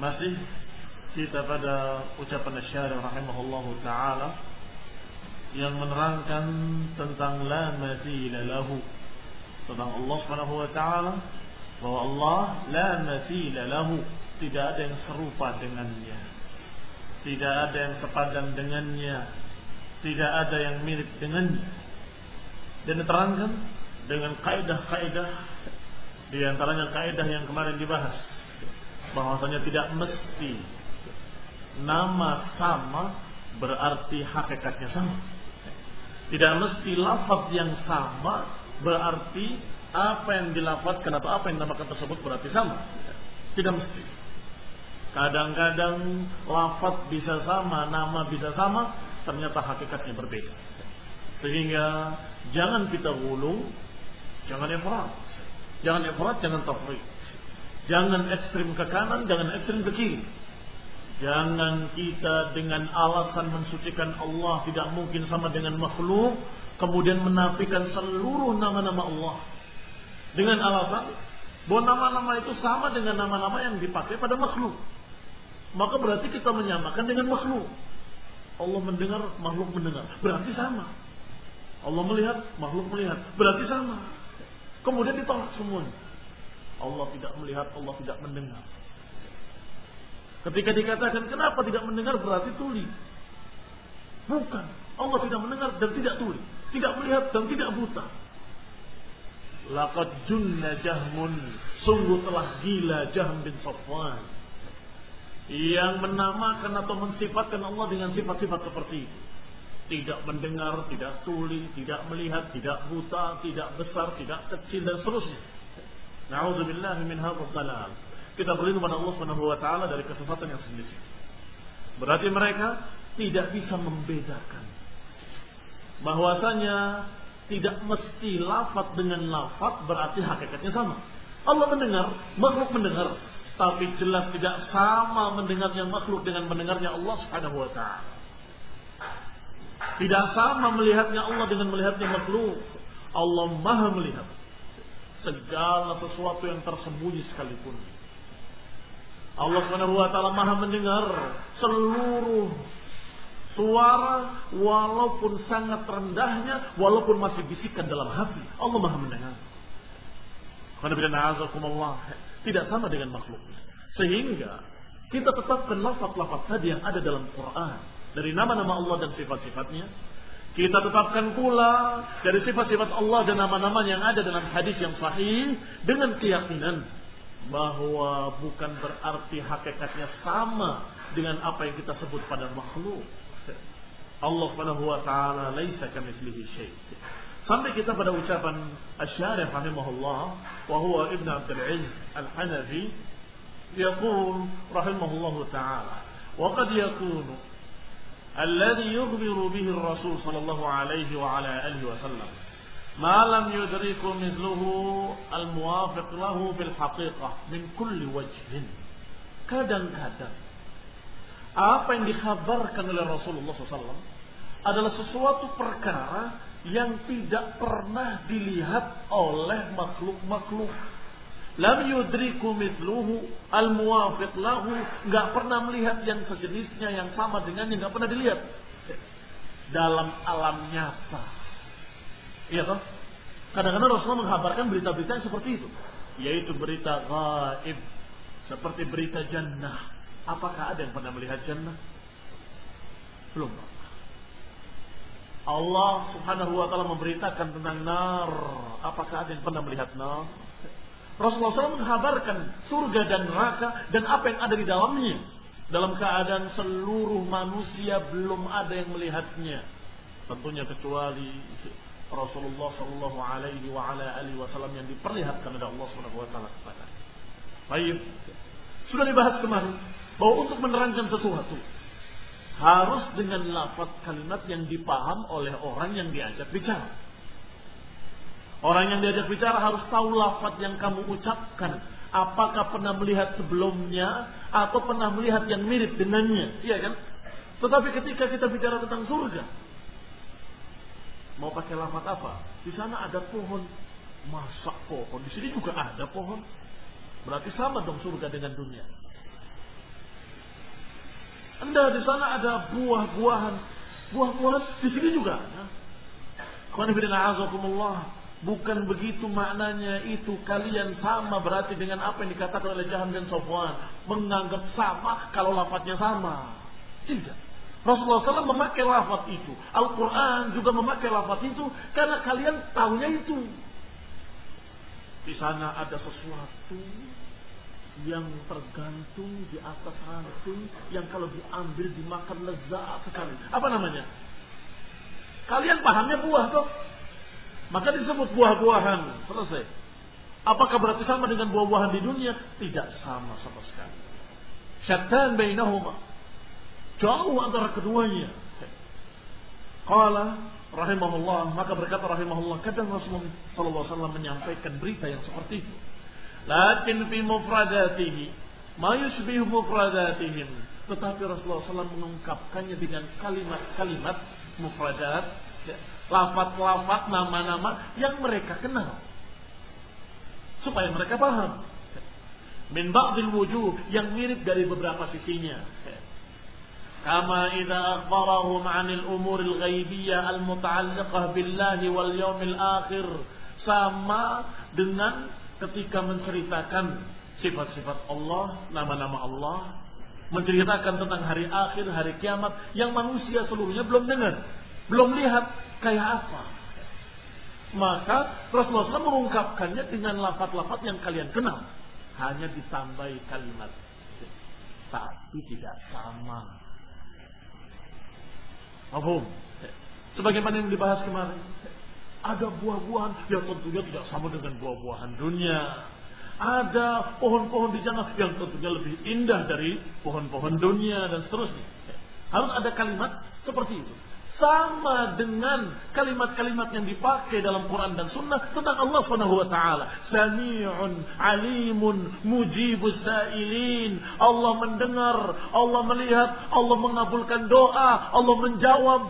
Masih kita pada ucapan syarih rahimahullah taala yang menerangkan tentang la mathila lahu. Tentang Allah Subhanahu wa taala bahwa Allah la mathila lahu. Tidak ada yang serupa dengannya. Tidak ada yang sepadan dengannya. Tidak ada yang mirip dengannya. Dan diterangkan dengan kaidah-kaidah di antaranya kaidah yang kemarin dibahas bahwasanya tidak mesti nama sama berarti hakikatnya sama. Tidak mesti lafaz yang sama berarti apa yang dilafazkan atau apa yang dinamakan tersebut berarti sama. Tidak mesti. Kadang-kadang lafaz bisa sama, nama bisa sama, ternyata hakikatnya berbeda. Sehingga jangan kita gulung, jangan ifrat. Jangan ifrat, jangan tafriq. Jangan ekstrim ke kanan, jangan ekstrim ke kiri. Jangan kita dengan alasan mensucikan Allah tidak mungkin sama dengan makhluk, kemudian menafikan seluruh nama-nama Allah. Dengan alasan bahwa nama-nama itu sama dengan nama-nama yang dipakai pada makhluk. Maka berarti kita menyamakan dengan makhluk. Allah mendengar, makhluk mendengar. Berarti sama. Allah melihat, makhluk melihat. Berarti sama. Kemudian ditolak semuanya. Allah tidak melihat, Allah tidak mendengar. Ketika dikatakan kenapa tidak mendengar berarti tuli. Bukan. Allah tidak mendengar dan tidak tuli. Tidak melihat dan tidak buta. Laqad junna jahmun. Sungguh telah gila Jahm bin Safwan. Yang menamakan atau mensifatkan Allah dengan sifat-sifat seperti itu. Tidak mendengar, tidak tuli, tidak melihat, tidak buta, tidak besar, tidak kecil dan seterusnya. Na'udzubillah min hadzal. Kita berlindung pada Allah Subhanahu wa taala dari kesesatan yang sendiri. Berarti mereka tidak bisa membedakan bahwasanya tidak mesti lafaz dengan lafaz berarti hakikatnya sama. Allah mendengar, makhluk mendengar, tapi jelas tidak sama mendengarnya makhluk dengan mendengarnya Allah Subhanahu wa taala. Tidak sama melihatnya Allah dengan melihatnya makhluk. Allah Maha melihat segala sesuatu yang tersembunyi sekalipun. Allah Subhanahu wa taala Maha mendengar seluruh suara walaupun sangat rendahnya, walaupun masih bisikan dalam hati. Allah Maha mendengar. Tidak sama dengan makhluk. Sehingga kita tetapkan lafaz-lafaz tadi yang ada dalam Quran. Dari nama-nama Allah dan sifat-sifatnya. Kita tetapkan pula dari sifat-sifat Allah dan nama-nama yang ada dalam hadis yang sahih. Dengan keyakinan bahwa bukan berarti hakikatnya sama dengan apa yang kita sebut pada makhluk. Allah Subhanahu wa taala laisa kamitslihi syai'. Sampai kita pada ucapan Asy-Syarih rahimahullah wa huwa Ibn Abdul Aziz Al-Hanafi yaqul rahimahullah taala wa qad yakunu alladhi yukhbiru bihi Rasul sallallahu alaihi wa ala alihi wasallam. Ma lam yudriku mithluhu al-muwafiq lahu bil haqiqah min kulli wajhin. Kadang-kadang apa yang dikhabarkan oleh Rasulullah SAW adalah sesuatu perkara yang tidak pernah dilihat oleh makhluk-makhluk. Lam yudriku mithluhu al-muwafiq lahu. Nggak pernah melihat yang sejenisnya yang sama dengannya. Nggak pernah dilihat. Dalam alam nyata. Iya toh? Kadang-kadang Rasulullah menghabarkan berita-berita yang seperti itu. Yaitu berita gaib. Seperti berita jannah. Apakah ada yang pernah melihat jannah? Belum Allah subhanahu wa ta'ala memberitakan tentang nar. Apakah ada yang pernah melihat nar? Rasulullah SAW menghabarkan surga dan neraka dan apa yang ada di dalamnya. Dalam keadaan seluruh manusia belum ada yang melihatnya. Tentunya kecuali Rasulullah Shallallahu Alaihi Wasallam yang diperlihatkan oleh Allah Subhanahu Wa Taala kepada. Baik, sudah dibahas kemarin bahwa untuk menerangkan sesuatu harus dengan lafaz kalimat yang dipaham oleh orang yang diajak bicara. Orang yang diajak bicara harus tahu lafaz yang kamu ucapkan. Apakah pernah melihat sebelumnya atau pernah melihat yang mirip dengannya, iya kan? Tetapi ketika kita bicara tentang surga, Mau pakai lafaz apa? Di sana ada pohon. Masa pohon? Di sini juga ada pohon. Berarti sama dong surga dengan dunia. Anda di sana ada buah-buahan. Buah-buahan di sini juga ada. Bukan begitu maknanya itu kalian sama berarti dengan apa yang dikatakan oleh Jahan dan Sofwan. Menganggap sama kalau lafadznya sama. Tidak. Rasulullah SAW memakai lafaz itu. Al-Quran juga memakai lafaz itu karena kalian tahunya itu. Di sana ada sesuatu yang tergantung di atas ranting yang kalau diambil dimakan lezat sekali. Apa namanya? Kalian pahamnya buah toh? Maka disebut buah-buahan. Selesai. Apakah berarti sama dengan buah-buahan di dunia? Tidak sama sama sekali. Syaitan bainahuma. Jauh antara keduanya. Qala rahimahullah, maka berkata rahimahullah, kadang Rasulullah wasallam menyampaikan berita yang seperti itu. Lakin fi mufradatihi ma yushbihu mufradatihim. Tetapi Rasulullah SAW mengungkapkannya dengan kalimat-kalimat mufradat, ya, lafat-lafat nama-nama yang mereka kenal. Supaya mereka paham. Min ba'dil wujuh yang mirip dari beberapa sisinya. Kama idza akhbarahum 'anil umuril ghaibiyah al muta'alliqah billahi wal yaumil akhir. Sama dengan ketika menceritakan sifat-sifat Allah, nama-nama Allah, menceritakan tentang hari akhir, hari kiamat yang manusia seluruhnya belum dengar, belum lihat, kayak apa. Maka Rasulullah SAW mengungkapkannya dengan lafat-lafat yang kalian kenal. Hanya ditambahi kalimat. Tapi tidak sama Mahfum. Sebagaimana yang dibahas kemarin. Ada buah-buahan yang tentunya tidak sama dengan buah-buahan dunia. Ada pohon-pohon di sana yang tentunya lebih indah dari pohon-pohon dunia dan seterusnya. Harus ada kalimat seperti itu sama dengan kalimat-kalimat yang dipakai dalam Quran dan Sunnah tentang Allah Subhanahu wa taala. Sami'un, alimun, mujibus sa'ilin. Allah mendengar, Allah melihat, Allah mengabulkan doa, Allah menjawab.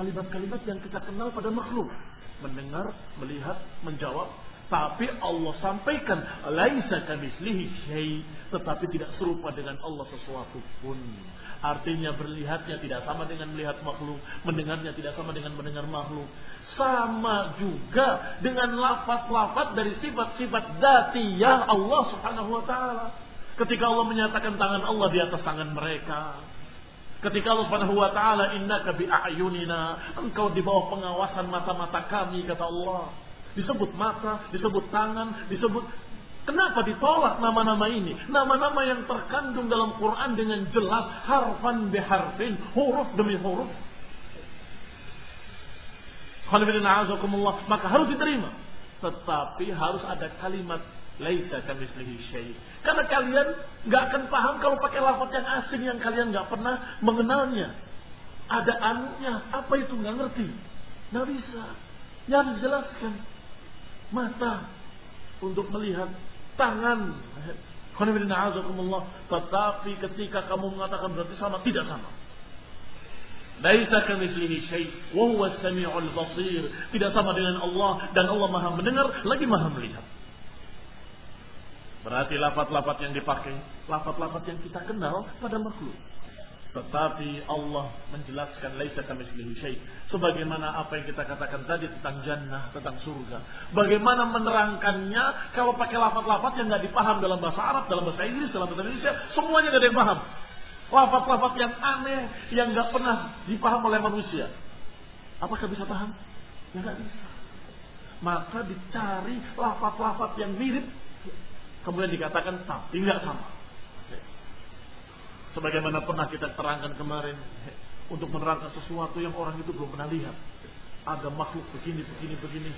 Kalimat-kalimat yang kita kenal pada makhluk. Mendengar, melihat, menjawab. Tapi Allah sampaikan, laisa kamislihi syai, tetapi tidak serupa dengan Allah sesuatu pun. Artinya berlihatnya tidak sama dengan melihat makhluk, mendengarnya tidak sama dengan mendengar makhluk. Sama juga dengan lafaz-lafaz dari sifat-sifat datiyah Allah Subhanahu wa taala. Ketika Allah menyatakan tangan Allah di atas tangan mereka. Ketika Allah Subhanahu wa taala innaka bi a'yunina, engkau di bawah pengawasan mata-mata kami kata Allah. Disebut mata, disebut tangan, disebut Kenapa ditolak nama-nama ini? Nama-nama yang terkandung dalam Quran dengan jelas harfan biharfin, huruf demi huruf. Maka harus diterima. Tetapi harus ada kalimat laisa kamislihi syai. Karena kalian nggak akan paham kalau pakai lafaz yang asing yang kalian nggak pernah mengenalnya. Ada anunya, apa itu nggak ngerti. Nggak bisa. Yang dijelaskan mata untuk melihat tangan. Tetapi ketika kamu mengatakan berarti sama, tidak sama. Laisa kamitslihi syai wa huwa samiul basir. Tidak sama dengan Allah dan Allah Maha mendengar lagi Maha melihat. Berarti lafaz-lafaz yang dipakai, lafaz-lafaz yang kita kenal pada makhluk. Tetapi Allah menjelaskan laisa kamitslihi syai. Sebagaimana apa yang kita katakan tadi tentang jannah, tentang surga. Bagaimana menerangkannya kalau pakai lafaz-lafaz yang nggak dipaham dalam bahasa Arab, dalam bahasa Inggris, dalam bahasa Indonesia, semuanya nggak ada yang paham. Lafaz-lafaz yang aneh yang nggak pernah dipaham oleh manusia. Apakah bisa paham? Ya nggak bisa. Maka dicari lafaz-lafaz yang mirip kemudian dikatakan tapi nggak sama. Sebagaimana pernah kita terangkan kemarin untuk menerangkan sesuatu yang orang itu belum pernah lihat. Ada makhluk begini, begini, begini.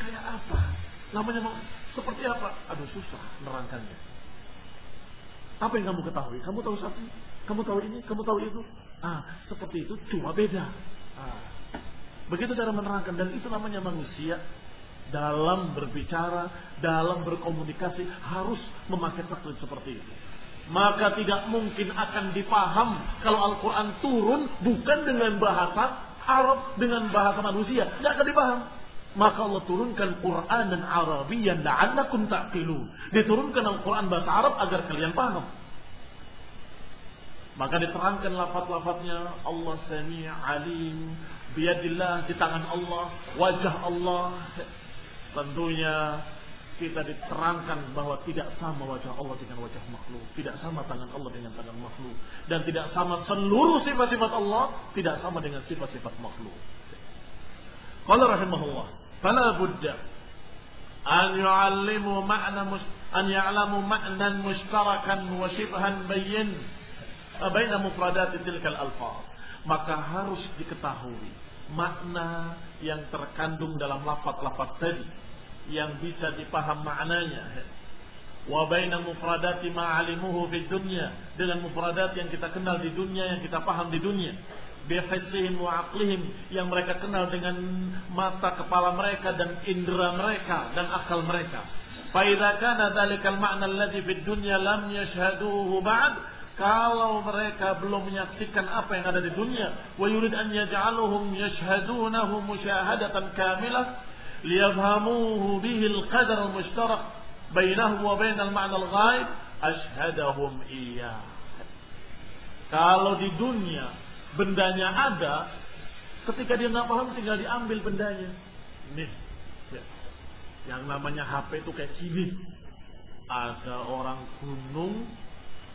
Kayak apa? Namanya seperti apa? Aduh susah menerangkannya. Apa yang kamu ketahui? Kamu tahu satu? Kamu tahu ini? Kamu tahu itu? Ah, seperti itu cuma beda. Ah. Begitu cara menerangkan dan itu namanya manusia dalam berbicara, dalam berkomunikasi harus memakai taklid seperti itu maka tidak mungkin akan dipaham kalau Al-Quran turun bukan dengan bahasa Arab dengan bahasa manusia. Tidak akan dipaham. Maka Allah turunkan Quran dan Arabian la'allakum ta'qilun. Diturunkan Al-Quran bahasa Arab agar kalian paham. Maka diterangkan lafaz-lafaznya Allah Sami' Alim biadillah di tangan Allah wajah Allah. Tentunya kita diterangkan bahwa tidak sama wajah Allah dengan wajah makhluk, tidak sama tangan Allah dengan tangan makhluk, dan tidak sama seluruh sifat-sifat Allah tidak sama dengan sifat-sifat makhluk. Qala rahimahullah, fala budda an yu'allimu ma'na an ya'lamu ma'nan mushtarakan wa shibhan bayyin baina tilkal alfaz. Maka harus diketahui makna yang terkandung dalam lafaz-lafaz tadi yang bisa dipaham maknanya. Wa baina mufradati ma alimuhu fi dunya. Dengan mufradat yang kita kenal di dunia yang kita paham di dunia. Bihissihim wa aqlihim. Yang mereka kenal dengan mata kepala mereka dan indera mereka dan akal mereka. Fa idza kana dzalikal ma'na alladhi fid dunya lam yashhaduhu ba'd. Kalau mereka belum menyaksikan apa yang ada di dunia wa yurid an yaj'aluhum yashhadunahu musyahadatan kamilah ليفهموه به القدر المشترك بينهم وبين المعنى الغائب أشهدهم إياه kalau di dunia bendanya ada ketika dia nggak paham tinggal diambil bendanya nih ya. yang namanya HP itu kayak gini ada orang gunung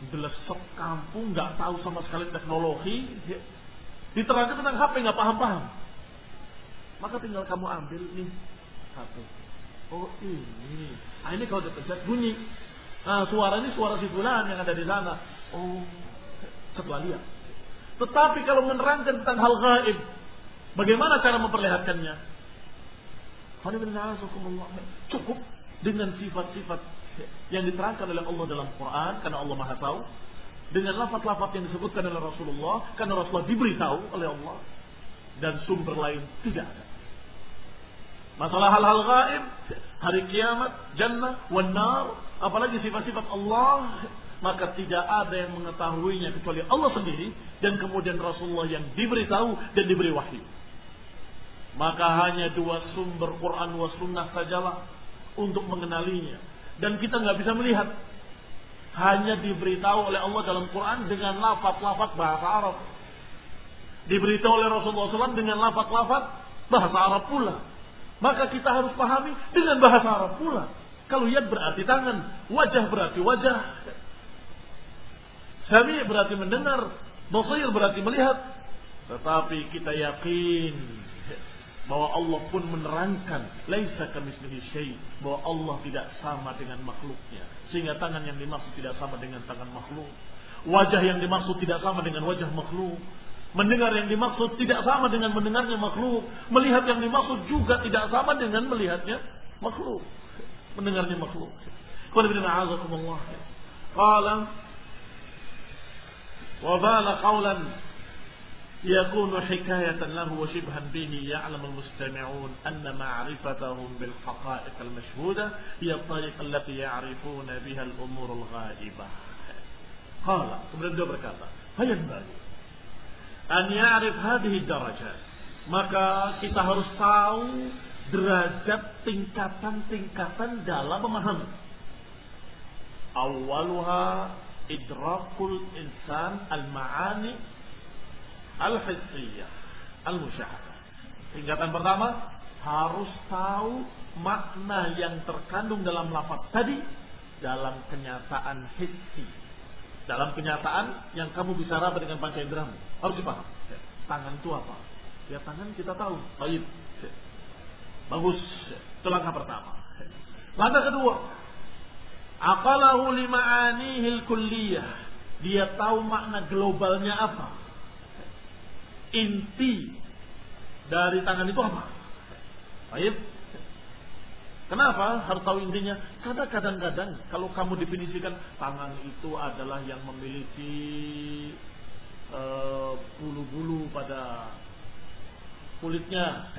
belesok kampung nggak tahu sama sekali teknologi ya. diterangkan tentang HP nggak paham-paham maka tinggal kamu ambil nih satu. Oh ini. Nah, ini kalau dipencet bunyi. Nah, suara ini suara si fulan yang ada di sana. Oh, setelah lihat. Tetapi kalau menerangkan tentang hal gaib, bagaimana cara memperlihatkannya? Cukup dengan sifat-sifat yang diterangkan oleh Allah dalam Quran karena Allah Maha tahu dengan lafaz-lafaz yang disebutkan oleh Rasulullah karena Rasulullah diberitahu oleh Allah dan sumber lain tidak ada. Masalah hal-hal gaib, hari kiamat, jannah, wanar, apalagi sifat-sifat Allah, maka tidak ada yang mengetahuinya kecuali Allah sendiri dan kemudian Rasulullah yang diberitahu dan diberi wahyu. Maka hanya dua sumber Quran wa sunnah sajalah untuk mengenalinya. Dan kita nggak bisa melihat. Hanya diberitahu oleh Allah dalam Quran dengan lafaz-lafaz bahasa Arab. Diberitahu oleh Rasulullah SAW dengan lafaz-lafaz bahasa Arab pula. Maka kita harus pahami dengan bahasa Arab pula. Kalau yad berarti tangan, wajah berarti wajah. Sami berarti mendengar, basir berarti melihat. Tetapi kita yakin bahwa Allah pun menerangkan laisa kamitslihi syai bahwa Allah tidak sama dengan makhluknya sehingga tangan yang dimaksud tidak sama dengan tangan makhluk wajah yang dimaksud tidak sama dengan wajah makhluk mendengar yang dimaksud tidak sama dengan mendengarnya makhluk melihat yang dimaksud juga tidak sama dengan melihatnya makhluk mendengarnya makhluk qala wa bala qawlan يكون حكاية له وشبها به يعلم المستمعون أن معرفتهم بالحقائق المشهودة هي الطريقة التي يعرفون بها الأمور الغائبة قال kemudian dia berkata فينبغي an ya'rif hadhihi darajat. Maka kita harus tahu derajat tingkatan-tingkatan dalam memahami. awwaluha idrakul insan al-ma'ani al-hissiyah al-musyahadah. Tingkatan pertama harus tahu makna yang terkandung dalam lafaz tadi dalam kenyataan hissiyah dalam kenyataan yang kamu bisa raba dengan panca inderamu. Harus dipaham. Tangan itu apa? Ya tangan kita tahu. Baik. Bagus. Itu langkah pertama. Langkah kedua. Aqalahu lima'anihil kulliyah. Dia tahu makna globalnya apa inti dari tangan itu apa? Baik. Kenapa harus tahu intinya? Karena kadang-kadang kalau kamu definisikan tangan itu adalah yang memiliki eh, bulu-bulu uh, pada kulitnya.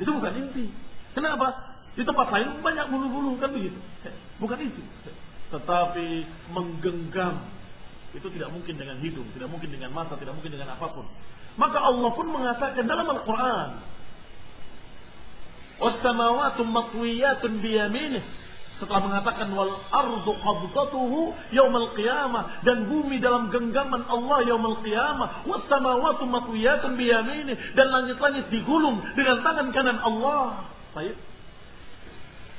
Itu bukan inti. Kenapa? Di tempat lain banyak bulu-bulu kan begitu. Bukan itu. Tetapi menggenggam itu tidak mungkin dengan hidung, tidak mungkin dengan mata, tidak mungkin dengan apa pun. Maka Allah pun mengatakan dalam Al-Quran. Wassamawatu matwiyatun biyaminih. Setelah mengatakan wal ardu qabdatuhu yaumal qiyamah dan bumi dalam genggaman Allah yaumal qiyamah wassamawatu matwiyatun biyaminih dan langit-langit digulung dengan tangan kanan Allah. Baik.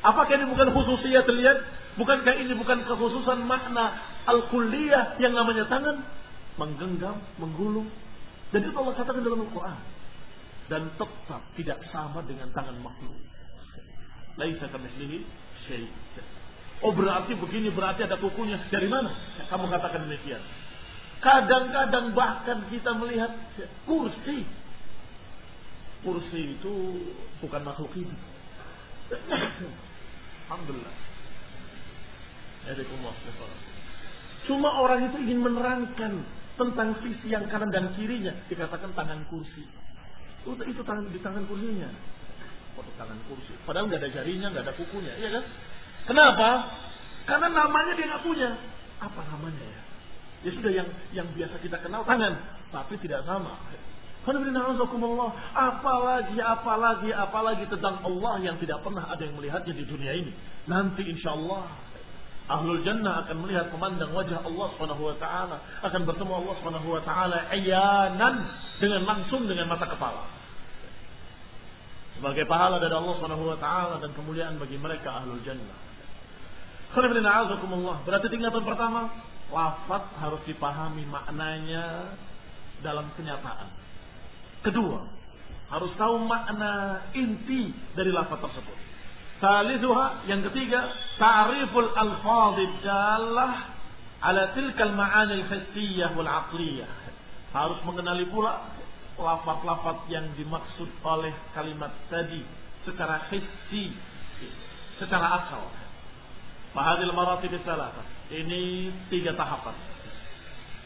Apakah ini bukan khususiyat lihat? Bukankah ini bukan kekhususan makna al-kulliyah yang namanya tangan? Menggenggam, menggulung, dan itu Allah katakan dalam Al-Quran. Dan tetap tidak sama dengan tangan makhluk. Laisa kamislihi syai. Oh berarti begini, berarti ada kukunya. Dari mana? Kamu katakan demikian. Kadang-kadang bahkan kita melihat kursi. Kursi itu bukan makhluk hidup. Alhamdulillah. Cuma orang itu ingin menerangkan tentang sisi yang kanan dan kirinya dikatakan tangan kursi. Itu, itu tangan di tangan kursinya. Foto tangan kursi. Padahal nggak ada jarinya, nggak ada kukunya, iya kan? Kenapa? Karena namanya dia nggak punya. Apa namanya ya? Ya sudah yang yang biasa kita kenal tangan, tapi tidak sama. Apalagi, apalagi, apalagi tentang Allah yang tidak pernah ada yang melihatnya di dunia ini. Nanti insya Allah Ahlul jannah akan melihat memandang wajah Allah Subhanahu wa taala, akan bertemu Allah Subhanahu wa taala ayanan dengan langsung dengan mata kepala. Sebagai pahala dari Allah Subhanahu wa taala dan kemuliaan bagi mereka ahlul jannah. Berarti tingkatan pertama, lafaz harus dipahami maknanya dalam kenyataan. Kedua, harus tahu makna inti dari lafaz tersebut. Salisuha yang ketiga ta'riful alfadhid dalah ala tilkal ma'anil hissiyah wal aqliyah. Harus mengenali pula lafaz-lafaz yang dimaksud oleh kalimat tadi secara hissi, secara akal. Fahadil maratib salasa. Ini tiga tahapan.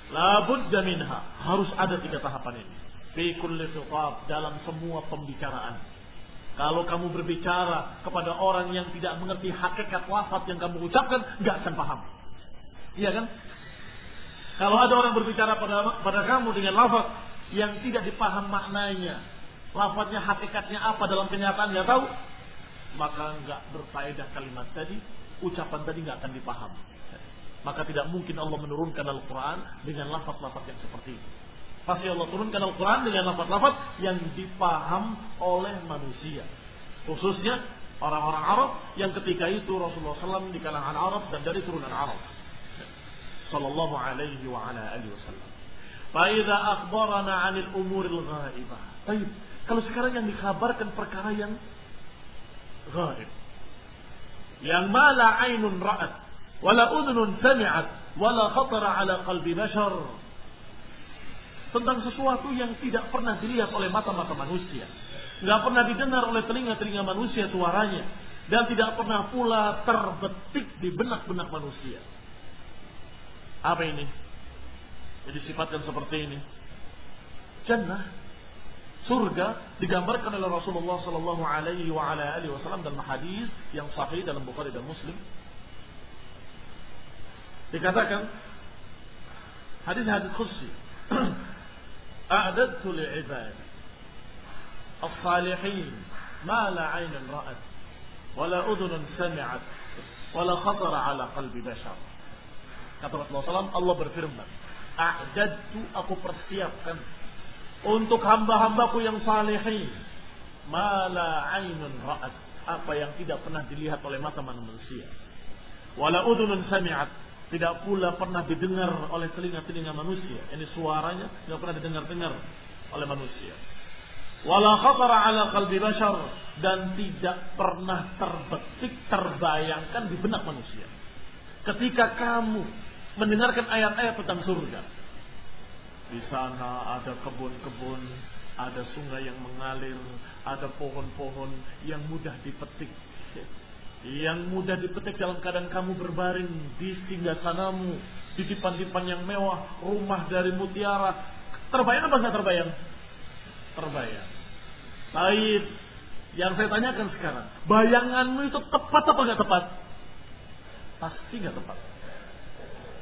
Labud minha. Harus ada tiga tahapan ini. Fi kulli dalam semua pembicaraan kalau kamu berbicara kepada orang yang tidak mengerti hakikat lafaz yang kamu ucapkan, nggak akan paham. Iya kan? Kalau ada orang berbicara pada pada kamu dengan lafaz yang tidak dipaham maknanya, lafaznya hakikatnya apa dalam kenyataan nggak tahu, maka nggak berfaedah kalimat tadi, ucapan tadi nggak akan dipaham. Maka tidak mungkin Allah menurunkan Al-Quran dengan lafaz-lafaz yang seperti itu. Pasti Allah turunkan Al-Quran dengan lafaz-lafaz yang dipaham oleh manusia. Khususnya orang-orang Arab yang ketika itu Rasulullah SAW di kalangan Arab dan dari turunan Arab. Sallallahu alaihi wa ala alihi wasallam. Fa'idha akhbarana 'anil umuril ghaibah. Baik, kalau sekarang yang dikabarkan perkara yang ghaib. Yang mala ainun ra'at, wala udhunun sami'at, wala khatara ala qalbi bashar. Tentang sesuatu yang tidak pernah dilihat oleh mata-mata manusia. Nggak pernah didengar oleh telinga-telinga manusia suaranya. Dan tidak pernah pula terbetik di benak-benak manusia. Apa ini? Jadi sifatkan seperti ini. Jannah, surga digambarkan oleh Rasulullah Sallallahu Alaihi Wasallam dalam hadis yang sahih dalam Bukhari dan Muslim. Dikatakan hadis-hadis khusus. A'dadtu li'ibadi الصالحين ما لا عين رأت ولا أذن سمعت ولا خطر على قلب بشر kata Rasulullah SAW Allah berfirman a'dadtu aku persiapkan untuk hamba-hambaku yang salihin mala ainun ra'at apa yang tidak pernah dilihat oleh mata manusia wala udhunun sami'at tidak pula pernah didengar oleh telinga-telinga manusia ini suaranya tidak pernah didengar-dengar oleh manusia wala khatara ala qalbi bashar dan tidak pernah terbetik terbayangkan di benak manusia. Ketika kamu mendengarkan ayat-ayat tentang surga, di sana ada kebun-kebun, ada sungai yang mengalir, ada pohon-pohon yang mudah dipetik. Yang mudah dipetik dalam keadaan kamu berbaring di sanamu, di dipan-dipan yang mewah, rumah dari mutiara. Terbayang apa enggak terbayang? terbayang. Baik, yang saya tanyakan sekarang, bayanganmu itu tepat apa nggak tepat? Pasti nggak tepat.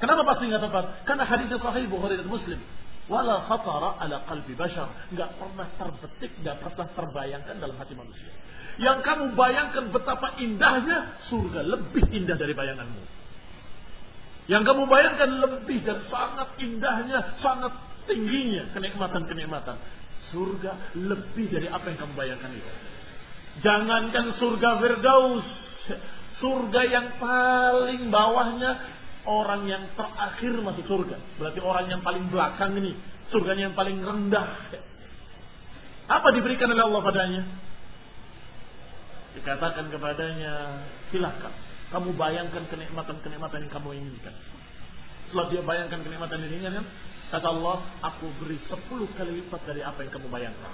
Kenapa pasti nggak tepat? Karena hadis sahih Bukhari dan Muslim. Wala khatara ala qalbi bashar. Nggak pernah terbetik, nggak pernah terbayangkan dalam hati manusia. Yang kamu bayangkan betapa indahnya surga lebih indah dari bayanganmu. Yang kamu bayangkan lebih dan sangat indahnya, sangat tingginya kenikmatan-kenikmatan surga lebih dari apa yang kamu bayangkan itu. Jangankan surga Firdaus, surga yang paling bawahnya orang yang terakhir masuk surga. Berarti orang yang paling belakang ini, surganya yang paling rendah. Apa diberikan oleh Allah padanya? Dikatakan kepadanya, silakan. Kamu bayangkan kenikmatan-kenikmatan yang kamu inginkan. Setelah dia bayangkan kenikmatan yang diinginkan, Kata Allah, aku beri sepuluh kali lipat dari apa yang kamu bayangkan.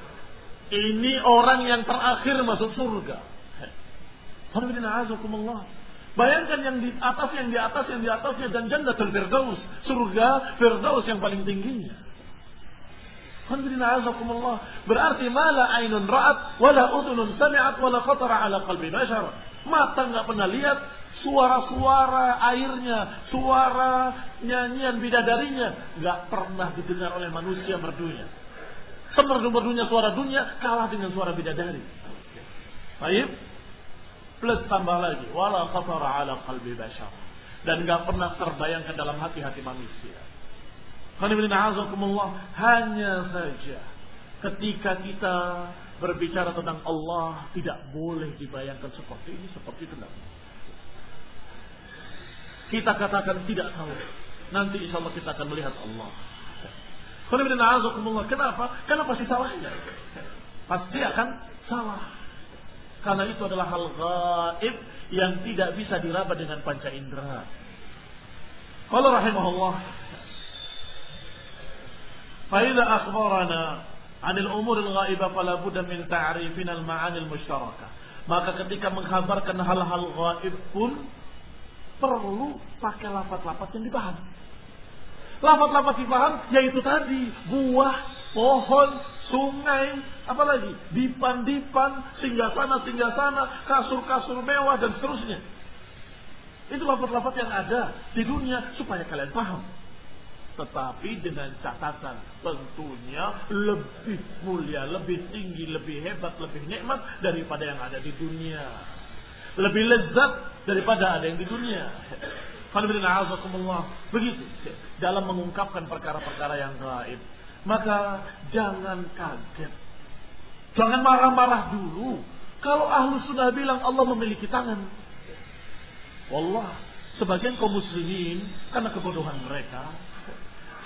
Ini orang yang terakhir masuk surga. Bayangkan yang di atas, yang di atas, yang di atasnya dan jannatul firdaus. Surga firdaus yang paling tingginya. Berarti mala ainun ra'at, wala udunun sami'at, wala khatara ala qalbi bashar. Mata nggak pernah lihat, suara-suara airnya, suara nyanyian bidadarinya nggak pernah didengar oleh manusia merdunya. Semerdu-merdunya suara dunia kalah dengan suara bidadari. Baik. Plus tambah lagi, wala khatara ala qalbi bashar. Dan nggak pernah terbayangkan dalam hati-hati manusia. Hanya saja ketika kita berbicara tentang Allah tidak boleh dibayangkan seperti ini, seperti itu. Kita katakan tidak tahu. Nanti insya Allah kita akan melihat Allah. Kenapa? Karena pasti salahnya. Pasti akan salah. Karena itu adalah hal gaib yang tidak bisa diraba dengan panca indera. Kalau rahimahullah. Faidah akhbarana anil umur al-ghaibah fala budda min ta'rifin al-ma'ani al-musytarakah. Maka ketika mengkhabarkan hal-hal gaib pun perlu pakai lafaz-lafaz yang dipaham. Lafaz-lafaz dipaham yaitu tadi buah, pohon, sungai, apa lagi? Dipan-dipan, singgah sana, singgah sana, kasur-kasur mewah dan seterusnya. Itu lafaz-lafaz yang ada di dunia supaya kalian paham. Tetapi dengan catatan tentunya lebih mulia, lebih tinggi, lebih hebat, lebih nikmat daripada yang ada di dunia. Lebih lezat daripada ada yang di dunia. Begitu. Dalam mengungkapkan perkara-perkara yang gaib. Maka jangan kaget. Jangan marah-marah dulu. Kalau ahlu sudah bilang Allah memiliki tangan. Wallah. Sebagian kaum muslimin karena kebodohan mereka.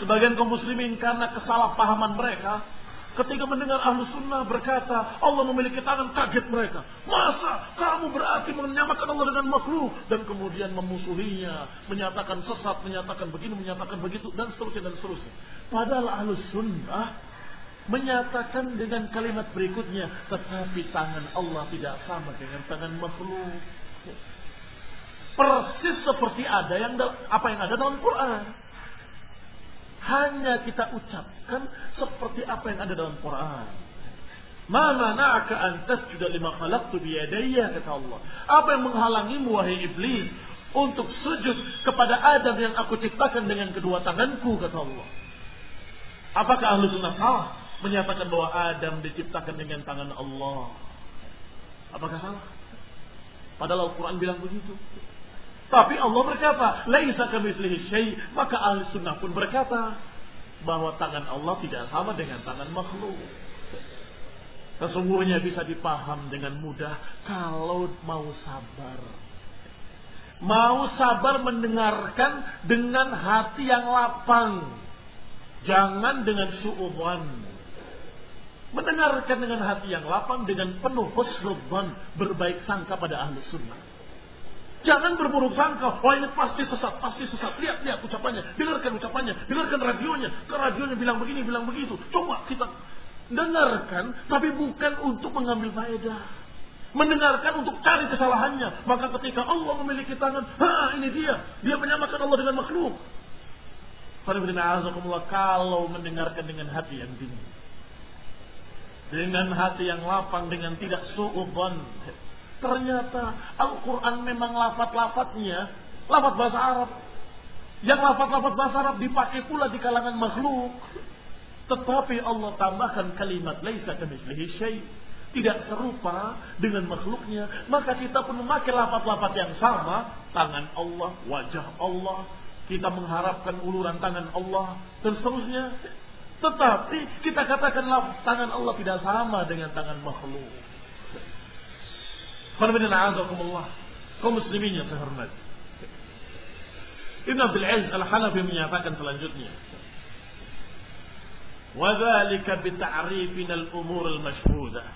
Sebagian kaum muslimin karena kesalahpahaman mereka Ketika mendengar ahlu sunnah berkata, Allah memiliki tangan, kaget mereka. Masa kamu berarti menyamakan Allah dengan makhluk. Dan kemudian memusuhinya, menyatakan sesat, menyatakan begini, menyatakan begitu, dan seterusnya, dan seterusnya. Padahal ahlu sunnah menyatakan dengan kalimat berikutnya, tetapi tangan Allah tidak sama dengan tangan makhluk. Persis seperti ada yang apa yang ada dalam Quran. Hanya kita ucapkan seperti apa yang ada dalam Quran. Ma mana'aka an tasjuda lima khalaqtu biyadayya kata Allah. Apa yang menghalangimu wahai iblis untuk sujud kepada Adam yang aku ciptakan dengan kedua tanganku kata Allah. Apakah ahlu sunnah salah menyatakan bahwa Adam diciptakan dengan tangan Allah? Apakah salah? Padahal Al-Quran bilang begitu. Tapi Allah berkata, "Laisa kamitslihi syai." Maka ahli sunnah pun berkata bahwa tangan Allah tidak sama dengan tangan makhluk. Sesungguhnya bisa dipaham dengan mudah kalau mau sabar. Mau sabar mendengarkan dengan hati yang lapang. Jangan dengan su'udhan. Mendengarkan dengan hati yang lapang dengan penuh husnudhan berbaik sangka pada ahli sunnah. Jangan berburuk sangka, wah ini pasti sesat, pasti sesat. Lihat, lihat ucapannya, dengarkan ucapannya, dengarkan radionya. Ke radionya bilang begini, bilang begitu. Coba kita dengarkan, tapi bukan untuk mengambil faedah. Mendengarkan untuk cari kesalahannya. Maka ketika Allah memiliki tangan, ha ini dia. Dia menyamakan Allah dengan makhluk. Kalau mendengarkan dengan hati yang dingin. Dengan hati yang lapang, dengan tidak su'udhan Ternyata Al-Quran memang lafat-lafatnya lafat bahasa Arab. Yang lafat-lafat bahasa Arab dipakai pula di kalangan makhluk. Tetapi Allah tambahkan kalimat laisa kamitslihi syai. Tidak serupa dengan makhluknya. Maka kita pun memakai lafat-lafat yang sama. Tangan Allah, wajah Allah. Kita mengharapkan uluran tangan Allah. Dan seterusnya. Tetapi kita katakan tangan Allah tidak sama dengan tangan makhluk. Kau muslimin yang saya hormati. Ibn Abdul Aziz Al-Hanafi menyatakan selanjutnya. Wadhalika bita'rifin al-umur al-mashhudah.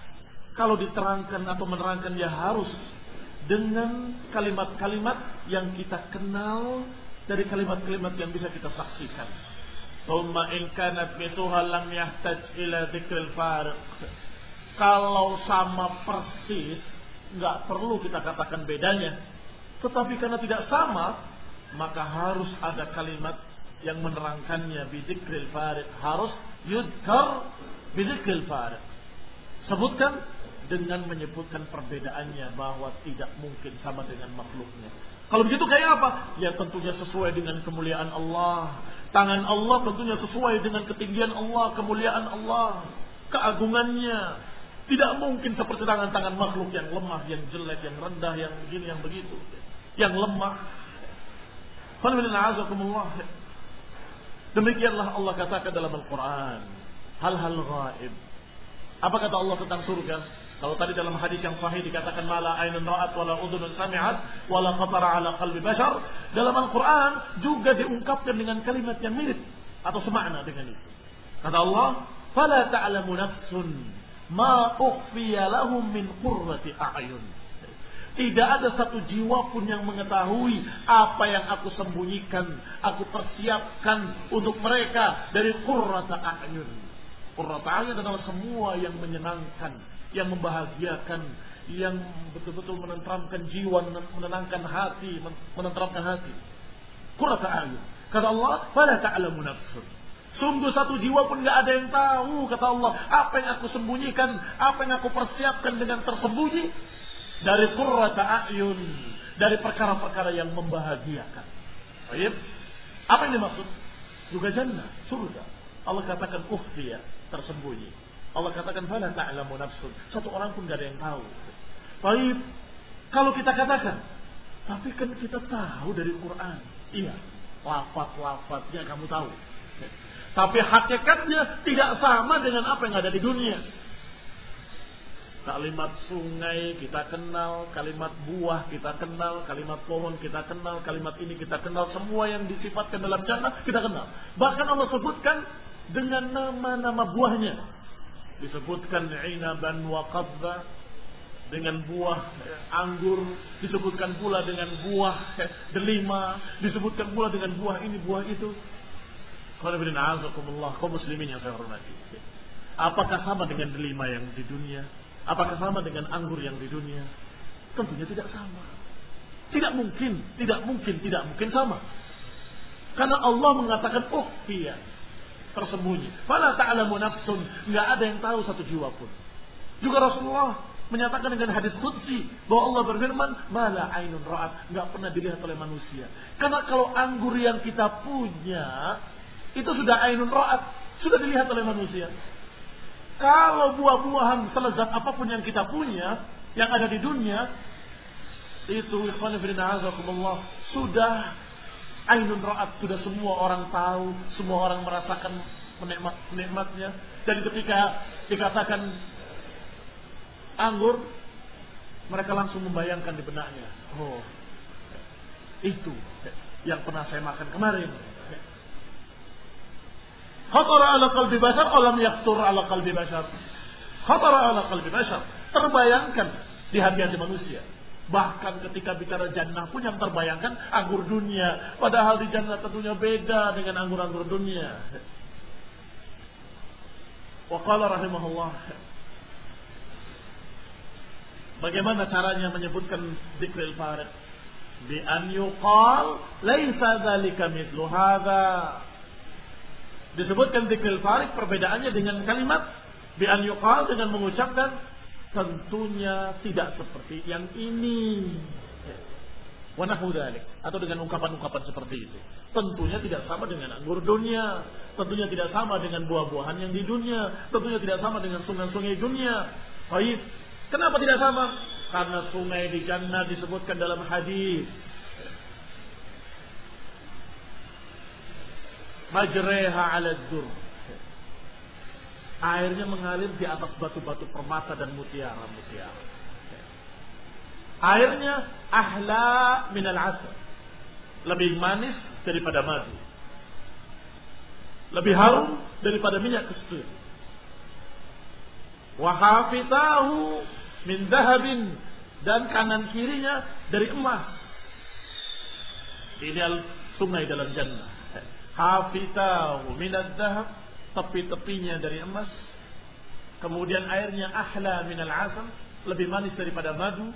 Kalau diterangkan atau menerangkan ya harus dengan kalimat-kalimat yang kita kenal dari kalimat-kalimat yang bisa kita saksikan. Thumma in kanat mituha lam yahtaj ila dzikril fariq. Kalau sama persis nggak perlu kita katakan bedanya. Tetapi karena tidak sama, maka harus ada kalimat yang menerangkannya bidzikril farid. Harus yudkar bidzikril farid. Sebutkan dengan menyebutkan perbedaannya bahwa tidak mungkin sama dengan makhluknya. Kalau begitu kayak apa? Ya tentunya sesuai dengan kemuliaan Allah. Tangan Allah tentunya sesuai dengan ketinggian Allah, kemuliaan Allah, keagungannya, tidak mungkin seperti tangan-tangan makhluk yang lemah, yang jelek, yang rendah, yang begini, yang begitu. Yang lemah. Demikianlah Allah katakan dalam Al-Quran. Hal-hal gaib. Apa kata Allah tentang surga? Kalau tadi dalam hadis yang sahih dikatakan mala ainun ra'at wala udhunun sami'at wala khatara ala qalbi bashar, dalam Al-Qur'an juga diungkapkan dengan kalimat yang mirip atau semakna dengan itu. Kata Allah, "Fala ta'lamu nafsun ma min qurrati a'yun. Tidak ada satu jiwa pun yang mengetahui apa yang aku sembunyikan, aku persiapkan untuk mereka dari qurrata a'yun. Qurrata a'yun adalah semua yang menyenangkan, yang membahagiakan, yang betul-betul menenteramkan jiwa, menenangkan hati, menenteramkan hati. Qurrata a'yun. Kata Allah, "Fala ta'lamu nafsun." Sungguh satu jiwa pun nggak ada yang tahu kata Allah apa yang aku sembunyikan, apa yang aku persiapkan dengan tersembunyi dari qurrata ayun, dari perkara-perkara yang membahagiakan. Baik. Apa yang dimaksud? Juga jannah, surga. Allah katakan ukhfiya, tersembunyi. Allah katakan fala ta'lamu nafsun. Satu orang pun nggak ada yang tahu. Baik. Kalau kita katakan, tapi kan kita tahu dari Quran. Iya, lafaz-lafaznya kamu tahu. Tapi hakikatnya tidak sama dengan apa yang ada di dunia. Kalimat sungai kita kenal, kalimat buah kita kenal, kalimat pohon kita kenal, kalimat ini kita kenal, semua yang disifatkan dalam jannah kita kenal. Bahkan Allah sebutkan dengan nama-nama buahnya. Disebutkan inaban wa qadba dengan buah anggur, disebutkan pula dengan buah delima, disebutkan pula dengan buah ini, buah itu. Muslimin yang saya hormati. Apakah sama dengan delima yang di dunia? Apakah sama dengan anggur yang di dunia? Tentunya tidak sama. Tidak mungkin, tidak mungkin, tidak mungkin sama. Karena Allah mengatakan ukhfiya, tersembunyi. Fala ta'lamu nafsun, enggak ada yang tahu satu jiwa pun. Juga Rasulullah menyatakan dengan hadis qudsi bahwa Allah berfirman, "Mala ainun ra'at", enggak pernah dilihat oleh manusia. Karena kalau anggur yang kita punya itu sudah ainun ra'at, sudah dilihat oleh manusia. Kalau buah-buahan selezat apa pun yang kita punya, yang ada di dunia, itu sudah ainun ra'at, sudah semua orang tahu, semua orang merasakan menikmat, menikmatnya. Dan ketika dikatakan anggur, mereka langsung membayangkan di benaknya. Oh, itu yang pernah saya makan kemarin. Khatara ala qalbi bashar alam yaktur ala qalbi bashar. Khatara ala qalbi bashar. Terbayangkan di hati-hati manusia. Bahkan ketika bicara jannah pun yang terbayangkan anggur dunia. Padahal di jannah tentunya beda dengan anggur-anggur dunia. Wa qala rahimahullah. Bagaimana caranya menyebutkan zikril farid? Bi an yuqal laisa dzalika mithlu hadza disebutkan zikril farid perbedaannya dengan kalimat bi an yuqal dengan mengucapkan tentunya tidak seperti yang ini wanahu atau dengan ungkapan-ungkapan seperti itu. Tentunya tidak sama dengan anggur dunia, tentunya tidak sama dengan buah-buahan yang di dunia, tentunya tidak sama dengan sungai-sungai dunia. Baik, kenapa tidak sama? Karena sungai di jannah disebutkan dalam hadis majreha ala dur. Airnya mengalir di atas batu-batu permata dan mutiara-mutiara. Airnya ahla minal asal. Lebih manis daripada madu. Lebih harum daripada minyak kasturi. Wahafitahu min dahabin dan kanan kirinya dari emas. Ini sungai dalam jannah hafitahu minad dahab tepi-tepinya dari emas kemudian airnya ahla minal asam lebih manis daripada madu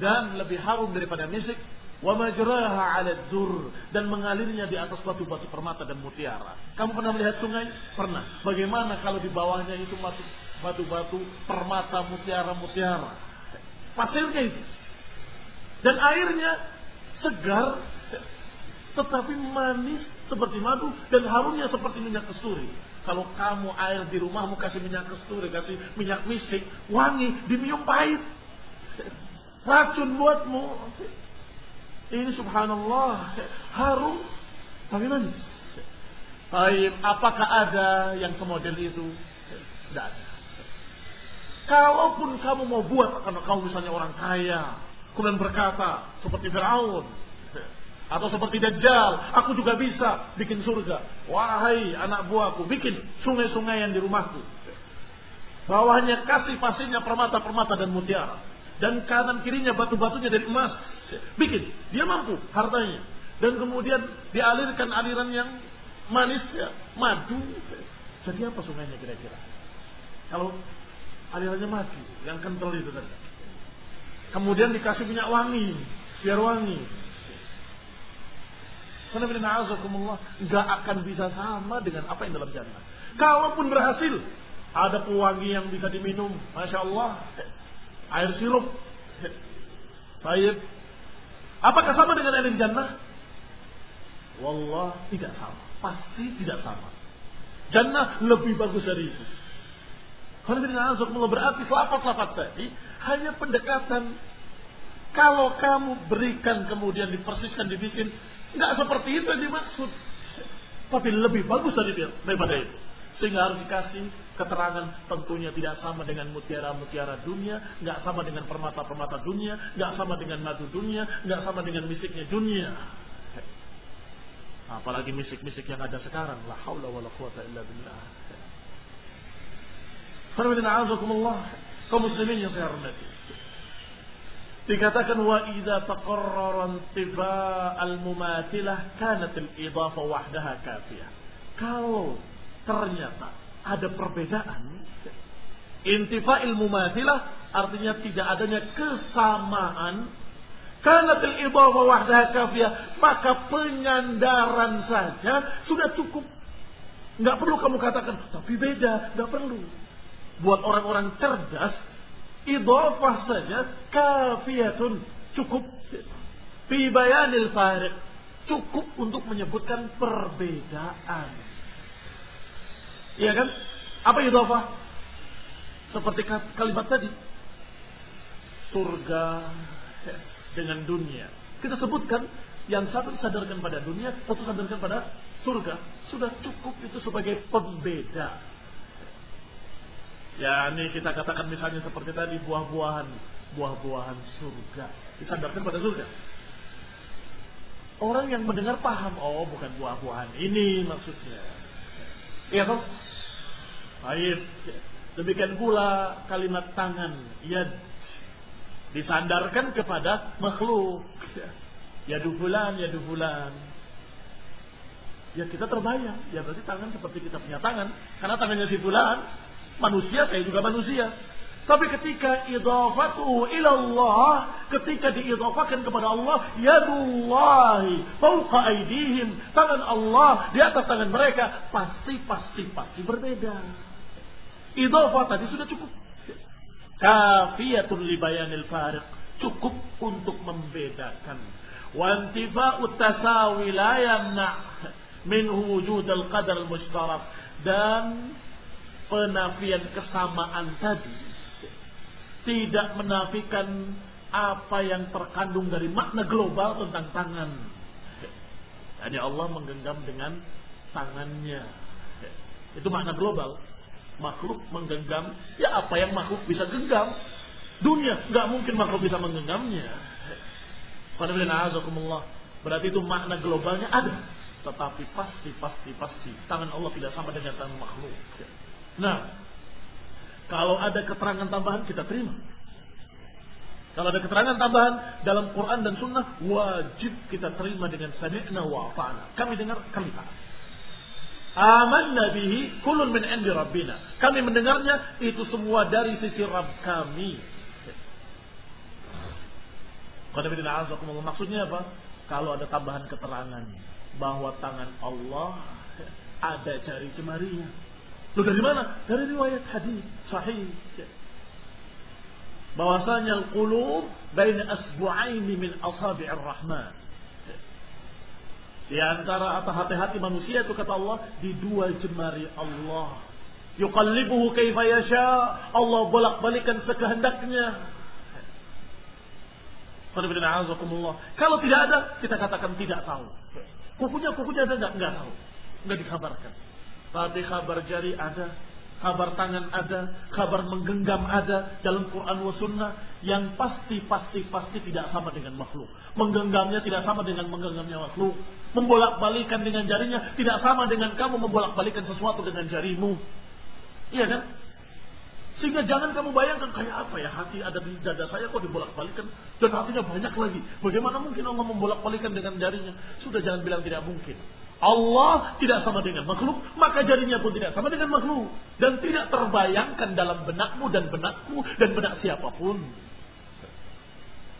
dan lebih harum daripada misik wa majraha 'ala dur dan mengalirnya di atas batu-batu permata dan mutiara. Kamu pernah melihat sungai? Pernah. Bagaimana kalau di bawahnya itu batu-batu permata mutiara-mutiara? Pasirnya itu. Dan airnya segar tetapi manis seperti madu dan harumnya seperti minyak kasturi. Kalau kamu air di rumahmu kasih minyak kasturi, kasih minyak misik, wangi, dimium pahit. Racun buatmu. Ini subhanallah, harum tapi manis. Baik, apakah ada yang semodel itu? Tidak ada. Kalaupun kamu mau buat karena kamu misalnya orang kaya, kemudian berkata seperti Firaun, atau seperti Dajjal, aku juga bisa bikin surga. Wahai anak buahku, bikin sungai-sungai yang di rumahku. Bawahnya kasih pasirnya permata-permata dan mutiara. Dan kanan kirinya batu-batunya dari emas. Bikin. Dia mampu hartanya. Dan kemudian dialirkan aliran yang manis ya, madu. Jadi apa sungainya kira-kira? Kalau alirannya madu, yang kental itu tadi. Kemudian dikasih minyak wangi, biar wangi. Nggak akan bisa sama dengan apa yang dalam jannah. Kalaupun berhasil, ada pewangi yang bisa diminum. Masya Allah. Air sirup. Baik. Apakah sama dengan air jannah? Wallah tidak sama. Pasti tidak sama. Jannah lebih bagus dari itu. Kalau berarti selafat-selafat tadi hanya pendekatan Kalau kamu berikan kemudian dipersiskan, dibikin, nggak seperti itu yang dimaksud. Tapi lebih bagus dari daripada itu. Sehingga harus dikasih keterangan tentunya tidak sama dengan mutiara-mutiara dunia, nggak sama dengan permata-permata dunia, nggak sama dengan madu dunia, nggak sama dengan misiknya dunia. Apalagi misik-misik yang ada sekarang. La haula wa la quwata illa billah. Kaum muslimin yang saya hormati. Dikatakan wa idza taqarrara intifa al-mumathilah kanat al-idafa wahdaha kafiyah. Kalau ternyata ada perbedaan intifa al-mumathilah artinya tidak adanya kesamaan karena al-idafa wahdaha kafiyah, maka penyandaran saja sudah cukup. Enggak perlu kamu katakan, tapi beda, enggak perlu. Buat orang-orang cerdas, idhafah saja kafiyatun, cukup. Fi bayanil fariq, cukup untuk menyebutkan perbedaan. Iya kan? Apa idhafah? Seperti kalimat tadi. Surga, dengan dunia. Kita sebutkan yang satu disadarkan pada dunia, satu disadarkan pada surga. Sudah cukup itu sebagai pembeda. Ya ini kita katakan misalnya seperti tadi buah-buahan, buah-buahan surga. Disadarkan pada surga. Orang yang mendengar paham, oh bukan buah-buahan ini maksudnya. Iya toh? Baik. Demikian pula kalimat tangan, yad disandarkan kepada makhluk. Ya dufulan, ya dufulan. Ya kita terbayang, ya berarti tangan seperti kita punya tangan. Karena tangannya si fulan, manusia, saya juga manusia. Tapi ketika idhafatu ila Allah, ketika diidhafakan kepada Allah, yadullahi fauqa aidihim, tangan Allah di atas tangan mereka, pasti pasti pasti berbeda. Idhafah tadi sudah cukup kafiyatun li bayanil fariq cukup untuk membedakan wa intifa'u tasawi la yamna min wujud al-qadar mushtarak dan penafian kesamaan tadi tidak menafikan apa yang terkandung dari makna global tentang tangan. Jadi Allah menggenggam dengan tangannya. Itu makna global makhluk menggenggam, ya apa yang makhluk bisa genggam? Dunia nggak mungkin makhluk bisa menggenggamnya. Berarti itu makna globalnya ada. Tetapi pasti, pasti, pasti. Tangan Allah tidak sama dengan tangan makhluk. Nah, kalau ada keterangan tambahan kita terima. Kalau ada keterangan tambahan dalam Quran dan Sunnah, wajib kita terima dengan sami'na wa Kami dengar, kami taat. Amanna bihi kulun min indi rabbina. Kami mendengarnya itu semua dari sisi Rabb kami. Maksudnya apa? Kalau ada tambahan keterangan bahwa tangan Allah ada jari jemarinya. Lu dari mana? Dari riwayat hadis sahih. Bahwasanya al-qulub baina asbu'aini min asabi'ir rahman. Di antara apa hati-hati manusia itu kata Allah di dua jemari Allah. Yuqallibuhu kaifa yasha. Allah bolak-balikan sekehendaknya. Kalau tidak ada, kita katakan tidak tahu. Kukunya, kukunya ada enggak? Enggak tahu. Enggak dikabarkan. Kabar jari ada, kabar tangan ada, kabar menggenggam ada dalam Quran wa sunnah yang pasti pasti pasti tidak sama dengan makhluk. Menggenggamnya tidak sama dengan menggenggamnya makhluk. Membolak-balikan dengan jarinya tidak sama dengan kamu membolak-balikan sesuatu dengan jarimu. Iya kan? Sehingga jangan kamu bayangkan kayak apa ya hati ada di dada saya kok dibolak-balikan dan hatinya banyak lagi. Bagaimana mungkin Allah membolak-balikan dengan jarinya? Sudah jangan bilang tidak mungkin. Allah tidak sama dengan makhluk, maka jarinya pun tidak sama dengan makhluk. Dan tidak terbayangkan dalam benakmu dan benakku dan benak siapa pun.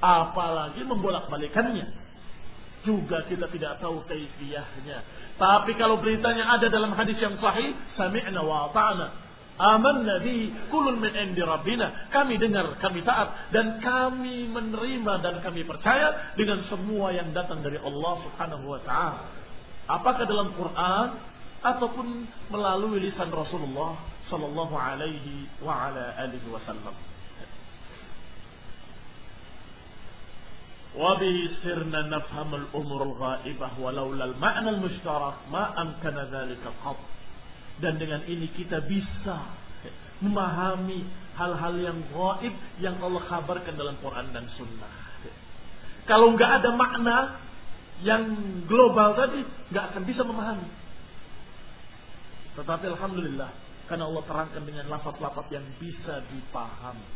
Apalagi membolak-balikannya. Juga kita tidak tahu kaifiyahnya. Tapi kalau beritanya ada dalam hadis yang sahih, sami'na wa ta'na. Aman nabi kulun min indi rabbina. Kami dengar, kami taat dan kami menerima dan kami percaya dengan semua yang datang dari Allah Subhanahu wa taala. Apakah dalam Quran ataupun melalui lisan Rasulullah sallallahu alaihi wa ala alihi wasallam. وبه سرنا نفهم الأمور الغائبة ولولا المعنى المشترك ما أمكن ذلك قط dan dengan ini kita bisa memahami hal-hal yang gaib yang Allah kabarkan dalam Quran dan Sunnah. Kalau nggak ada makna yang global tadi, nggak akan bisa memahami. Tetapi Alhamdulillah, karena Allah terangkan dengan lafaz-lafaz yang bisa dipahami.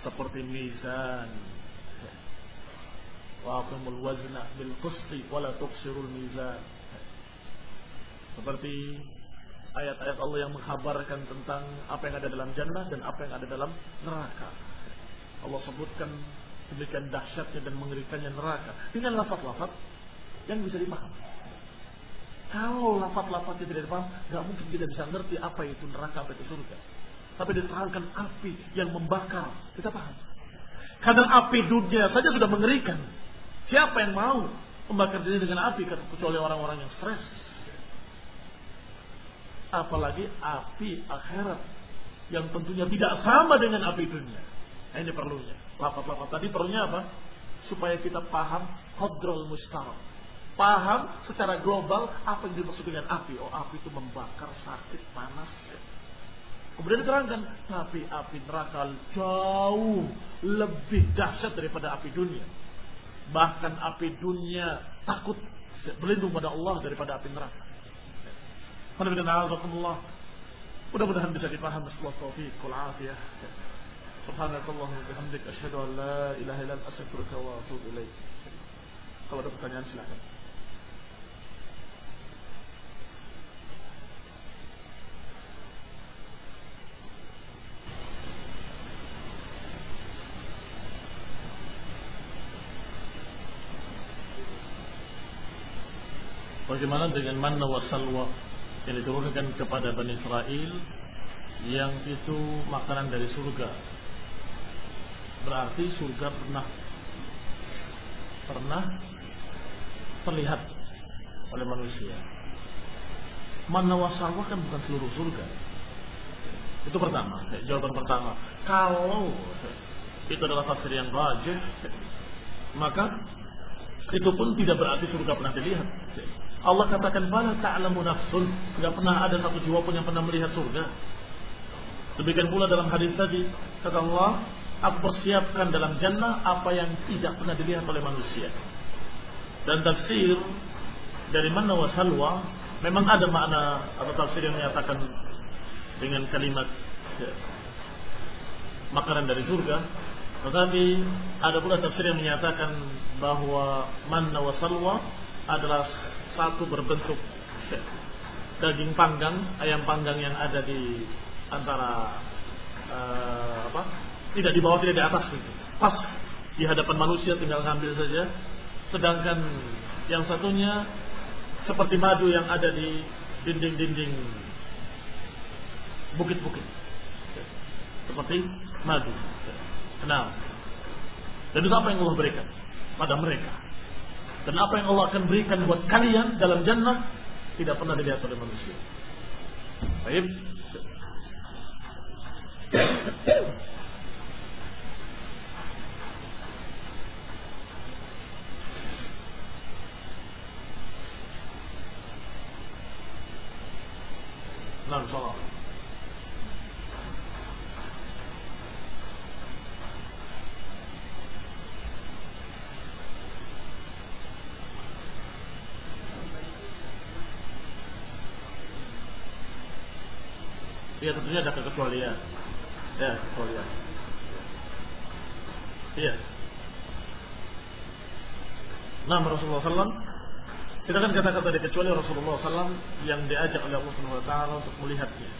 Seperti mizan, waqimul wazna bil qisti wala tuqsirul mizan seperti ayat-ayat Allah yang menghabarkan tentang apa yang ada dalam jannah dan apa yang ada dalam neraka Allah sebutkan demikian dahsyatnya dan mengerikannya neraka dengan lafaz-lafaz yang bisa dipahami kalau lafaz-lafaznya tidak dipaham nggak mungkin kita bisa ngerti apa itu neraka apa itu surga tapi diterangkan api yang membakar kita paham karena api dunia saja sudah mengerikan Siapa yang mau membakar diri dengan api kecuali orang-orang yang stres? Apalagi api akhirat yang tentunya tidak sama dengan api dunia. Nah, ini perlunya. Lapat-lapat tadi perlunya apa? Supaya kita paham kodrol mustarak. Paham secara global apa yang dimaksud dengan api. Oh api itu membakar, sakit, panas. Kemudian diterangkan, tapi api neraka jauh lebih dahsyat daripada api dunia. Bahkan api dunia takut berlindung pada Allah daripada api neraka. Mudah-mudahan bisa dipahami setelah taufiq wal afiyah. Subhanakallah wa bihamdik asyhadu an la ilaha astaghfiruka wa atubu. Kalau ada pertanyaan silakan. Bagaimana dengan manna wa salwa yang diturunkan kepada Bani Israel yang itu makanan dari surga. Berarti surga pernah pernah terlihat oleh manusia. Manna wa salwa kan bukan seluruh surga. Itu pertama, jawaban pertama. Kalau itu adalah tafsir yang rajih, maka itu pun tidak berarti surga pernah dilihat. Allah katakan bala ta'lamu nafsun, tidak pernah ada satu jiwa pun yang pernah melihat surga. Demikian pula dalam hadis tadi, kata Allah, aku persiapkan dalam jannah apa yang tidak pernah dilihat oleh manusia. Dan tafsir dari mana wasalwa memang ada makna atau tafsir yang menyatakan dengan kalimat ya, makanan dari surga. Tetapi ada pula tafsir yang menyatakan bahwa manna wasalwa adalah satu berbentuk daging panggang, ayam panggang yang ada di antara uh, apa? Tidak di bawah, tidak di atas gitu. Pas di hadapan manusia tinggal ngambil saja. Sedangkan yang satunya seperti madu yang ada di dinding-dinding bukit-bukit. Seperti madu. Nah, dan itu apa yang Allah berikan pada mereka? Dan apa yang Allah akan berikan buat kalian dalam jannah tidak pernah dilihat oleh manusia. Baik. Nah, salam. Ya tentunya ada kekecualian. Ya. Iya. Nah, Rasulullah SAW kita kan kata-kata tadi kecuali Rasulullah SAW yang diajak oleh Allah Subhanahu Wa untuk melihatnya.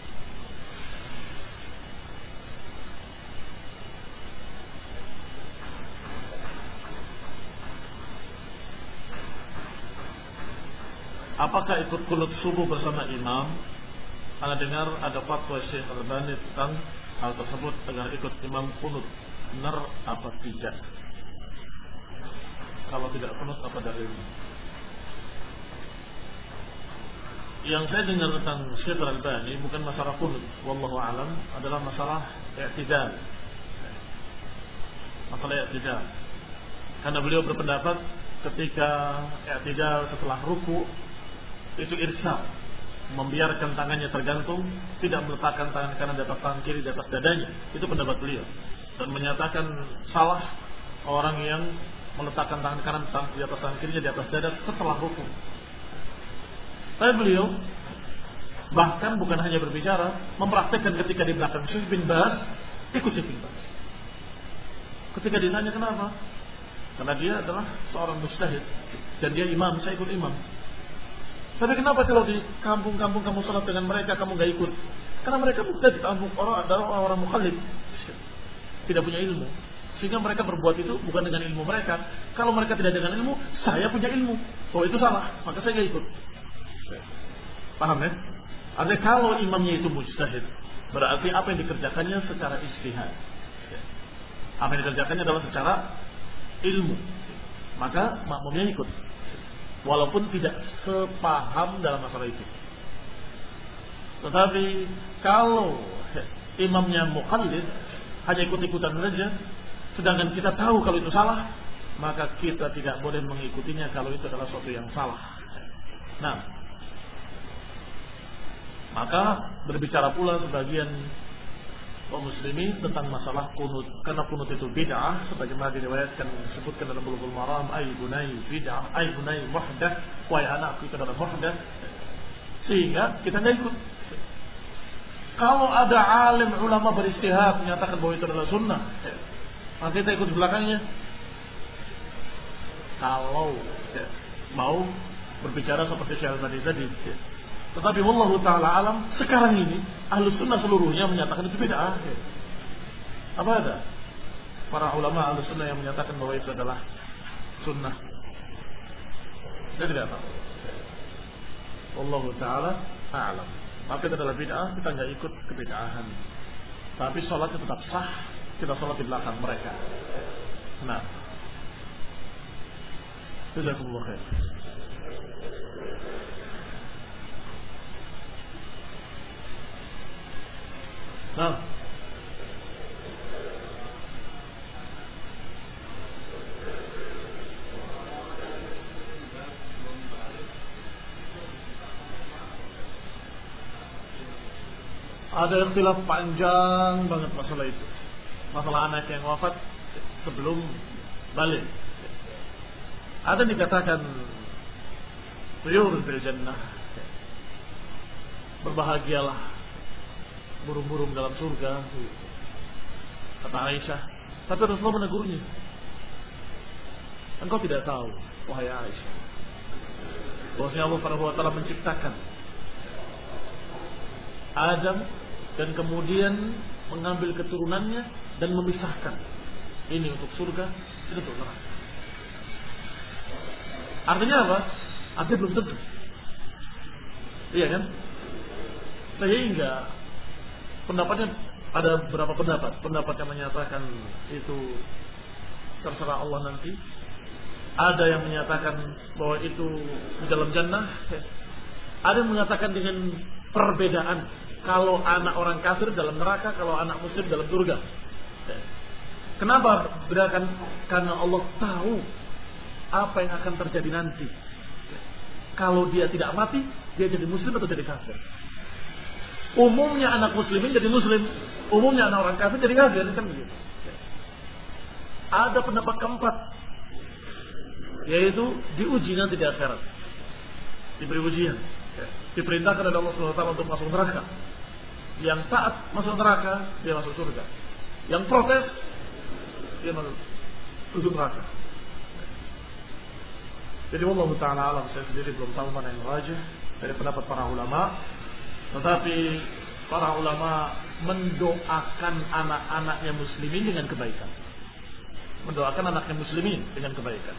Apakah ikut kulut subuh bersama imam anda dengar ada fatwa Syekh Al-Bani tentang hal tersebut agar ikut imam kunut. Benar apa tidak? Kalau tidak kunut apa dalilnya? Yang saya dengar tentang Syekh Al-Bani bukan masalah kunut, wallahu alam, adalah masalah i'tidal. Masalah i'tidal. Karena beliau berpendapat ketika i'tidal setelah ruku itu irsal, membiarkan tangannya tergantung, tidak meletakkan tangan kanan di atas tangan kiri di atas dadanya. Itu pendapat beliau. Dan menyatakan salah orang yang meletakkan tangan kanan di atas tangan kirinya di atas dada setelah ruku. Tapi beliau bahkan bukan hanya berbicara, mempraktekkan ketika di belakang Syekh bin Baz, ikut Syekh bin Baz. Ketika ditanya kenapa? Karena dia adalah seorang mustahid dan dia imam, saya ikut imam. Tapi kenapa kalau di kampung-kampung kamu sholat dengan mereka kamu gak ikut? Karena mereka bukan di kampung orang adalah orang-orang mukhalif, tidak punya ilmu. Sehingga mereka berbuat itu bukan dengan ilmu mereka. Kalau mereka tidak dengan ilmu, saya punya ilmu. Oh itu salah, maka saya gak ikut. Paham ya? Artinya kalau imamnya itu mujtahid, berarti apa yang dikerjakannya secara istihad. Apa yang dikerjakannya adalah secara ilmu. Maka makmumnya ikut. Walaupun tidak sepaham dalam masalah itu. Tetapi kalau imamnya muqallid hanya ikut-ikutan saja, sedangkan kita tahu kalau itu salah, maka kita tidak boleh mengikutinya kalau itu adalah sesuatu yang salah. Nah, maka berbicara pula sebagian kaum muslimin tentang masalah kunut. Karena kunut itu bid'ah sebagaimana diriwayatkan disebutkan dalam bulughul maram ay bunai bid'ah ay bunai muhdath. Wahai anakku itu adalah muhdath. Sehingga kita nggak ikut. Kalau ada alim ulama beristihad menyatakan bahwa itu adalah sunnah nanti kita ikut belakangnya. Kalau mau berbicara seperti Syekh Al tadi tetapi wallahu taala alam sekarang ini ahlu sunnah seluruhnya menyatakan itu beda. Apa ada? Para ulama ahlu sunnah yang menyatakan bahwa itu adalah sunnah. Saya tidak tahu. Wallahu taala alam. Tapi itu adalah bid'ah, kita nggak ikut kebid'ahan. Tapi sholatnya tetap sah, kita sholat di belakang mereka. Nah. Jazakumullah khair. Ada ikhtilaf panjang banget masalah itu. Masalah anak yang wafat sebelum balik. Ada dikatakan Tuyur bil jannah Berbahagialah burung-burung dalam surga. Kata Aisyah. Tapi Rasulullah menegurnya. Engkau tidak tahu, wahai Aisyah. Bahwasanya Allah Subhanahu wa taala menciptakan Adam dan kemudian mengambil keturunannya dan memisahkan. Ini untuk surga, ini untuk neraka. Artinya apa? Artinya belum tentu. Iya kan? Sehingga Pendapatnya ada berapa pendapat? Pendapat yang menyatakan itu terserah Allah nanti. Ada yang menyatakan bahwa itu di dalam jannah. Ada yang mengatakan dengan perbedaan. Kalau anak orang kafir dalam neraka, kalau anak muslim dalam surga. Kenapa bedakan? Karena Allah tahu apa yang akan terjadi nanti. Kalau dia tidak mati, dia jadi muslim atau jadi kafir. Umumnya anak muslimin jadi muslim. Umumnya anak orang kafir jadi kafir. Kan begitu. Ada pendapat keempat. Yaitu diuji nanti di akhirat. Diberi ujian. Diperintahkan oleh Allah SWT untuk masuk neraka. Yang taat masuk neraka, dia masuk surga. Yang protes, dia masuk neraka. Jadi Allah Ta'ala alam saya sendiri belum tahu mana yang rajah dari pendapat para ulama tetapi para ulama mendoakan anak-anaknya muslimin dengan kebaikan. Mendoakan anaknya muslimin dengan kebaikan.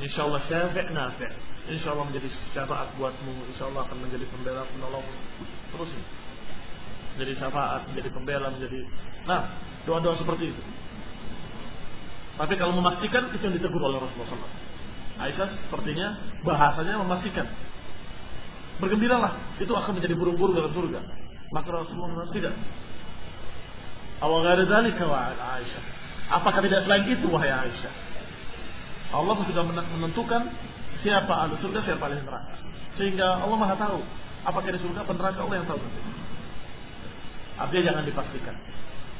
Insya Allah syafi' nafi' Insya Allah menjadi syafaat buatmu. Insya Allah akan menjadi pembela penolong. Terus Menjadi syafaat, menjadi pembela, menjadi Nah, doa-doa seperti itu. Tapi kalau memastikan Itu yang ditegur oleh Rasulullah Aisyah sepertinya bahasanya memastikan Bergembiralah, itu akan menjadi burung-burung dalam surga. Maka Rasulullah tidak. Awal dari Aisyah. Apakah tidak selain itu wahai Aisyah? Allah sudah menentukan siapa ahli surga, siapa ahli neraka. Sehingga Allah Maha tahu apakah di surga apa neraka Allah yang tahu. Artinya jangan dipastikan.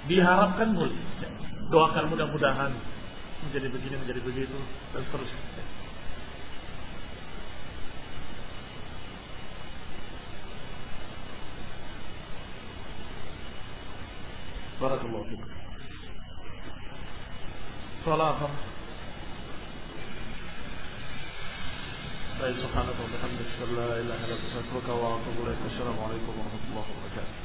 Diharapkan boleh. Doakan mudah-mudahan menjadi begini, menjadi begitu, dan seterusnya. Barakallahu fikum. Salam. Baik, subhanallahi wa bihamdihi, la ilaha illa anta, astaghfiruka wa atubu ilaik. Assalamualaikum warahmatullahi wabarakatuh.